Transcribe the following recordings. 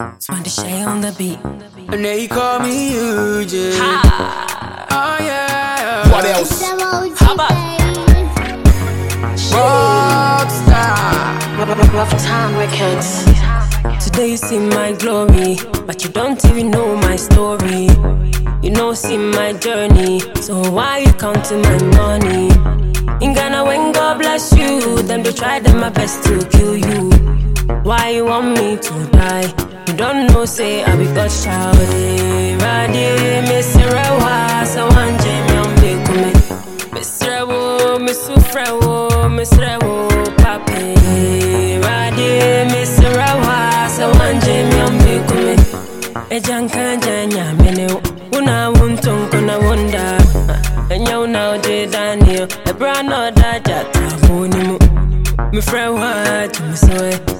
Swandy Shay on the beat. And they call me Eugene. Oh yeah. What else? How about Rockstar. Rough Time Records? Today you see my glory, but you don't even know my story. You know, see my journey, so why you counting my money? In Ghana, when God bless you, them they try them my best to kill you. Why you want me to die? You don't know, say I be child. eh. Radi, Miss Rewa, so one Jamie on me come. Miss Rewo, Miss Ufrewo, Miss Rewo, Papi. Radi, Miss Rewa, so one Jamie on me come. Ejanka janya mene, una wuntun kuna wunda. Enya una oje Daniel, ebra no da jata bonimu. Me friend what me so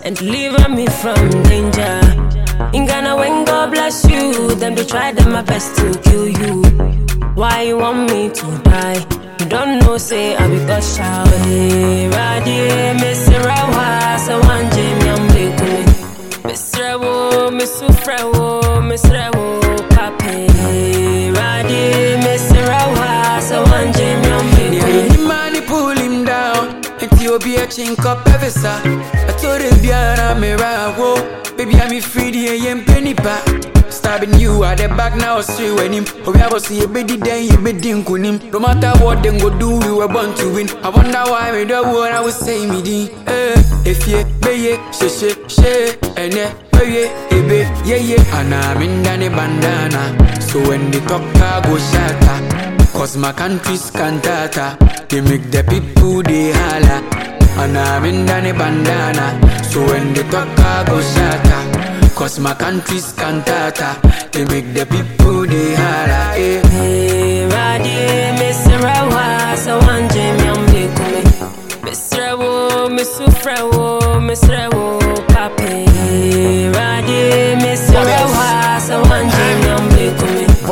and deliver me from danger. In Ghana, when God bless you, them they try them my best to kill you. Why you want me to die? You don't know, say I be God's child. Hey, Radi, Miss Rawa, so one Jamie, a chink up every sa. I told him, Biara, me rawo. Baby, I'm free, the AM penny back. Stabbing you at the back now, see when him. Oh, we have see a baby, then you be dink with him. No matter what them go do, we were born to win. I wonder why me the word I would say me di. Eh, if ye, be ye, she, she, she, and yeah. Oye, ebe, yeah, yeah, and I'm in the bandana. So when they talk, I go shatter. Cause my country's cantata. They make the people they holla. I'm in the bandana. So when they talk, I go. Cause my country's cantata. They make the people they holla. Eh. Hey, Radi, Miss Rawa, so one Jamie, I'm big Miss Rewo, Miss Ufrewo, Miss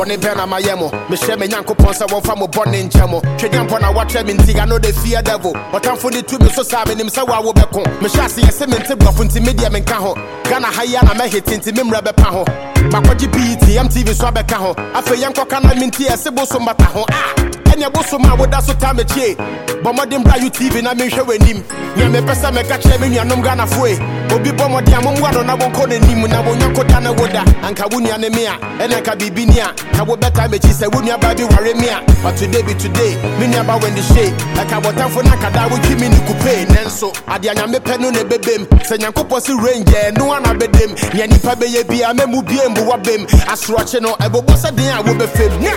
bɔne bɛn na mayɛ mo mehyɛ me nyankopɔn sɛ wɔmfa mo bɔne nkyɛ mo twɛdwa mpɔ na woakyerɛ me nti ano de fear devil. Ɔtamfo ne tu so saa menim sɛ woa wobɛko mehyɛ aseɛ sɛ mente brɔfo nti medeɛ menka ho ghana ha yi na mɛhete nti me mmerɛ bɛpa ho makɔgye bt mtv so abɛka ho afei yɛnkɔka na menti ɛse bo so mmata ho a ɛneɛ bo so ma a woda so ta mekyie bɔ mmɔden bra utv na menhwɛ w'anim nea mepɛ sɛ meka kyerɛ me nuanom ghanafoe obi bɔ mmɔden a mommoa no na wɔnkɔ n'anim na wonyanko da ne woda anka wo nua ne me a ɛne anka biribi ni a ka wobɛta m'akyi sɛ wo nuaba bi ware me but today be today. Me nuaba wɛnde hye ɛka bɔtamfo no ankadaa wotwi me ne kupee nanso adeɛ anyame pɛ no na ɛbɛbem sɛ nyankopɔn se ranger no ana bɛdem nea nipa bɛyɛ bia mɛmu bie mbowa bem. Asorɔkye no ɛbɛbɔ sɛ den a wobɛfam nya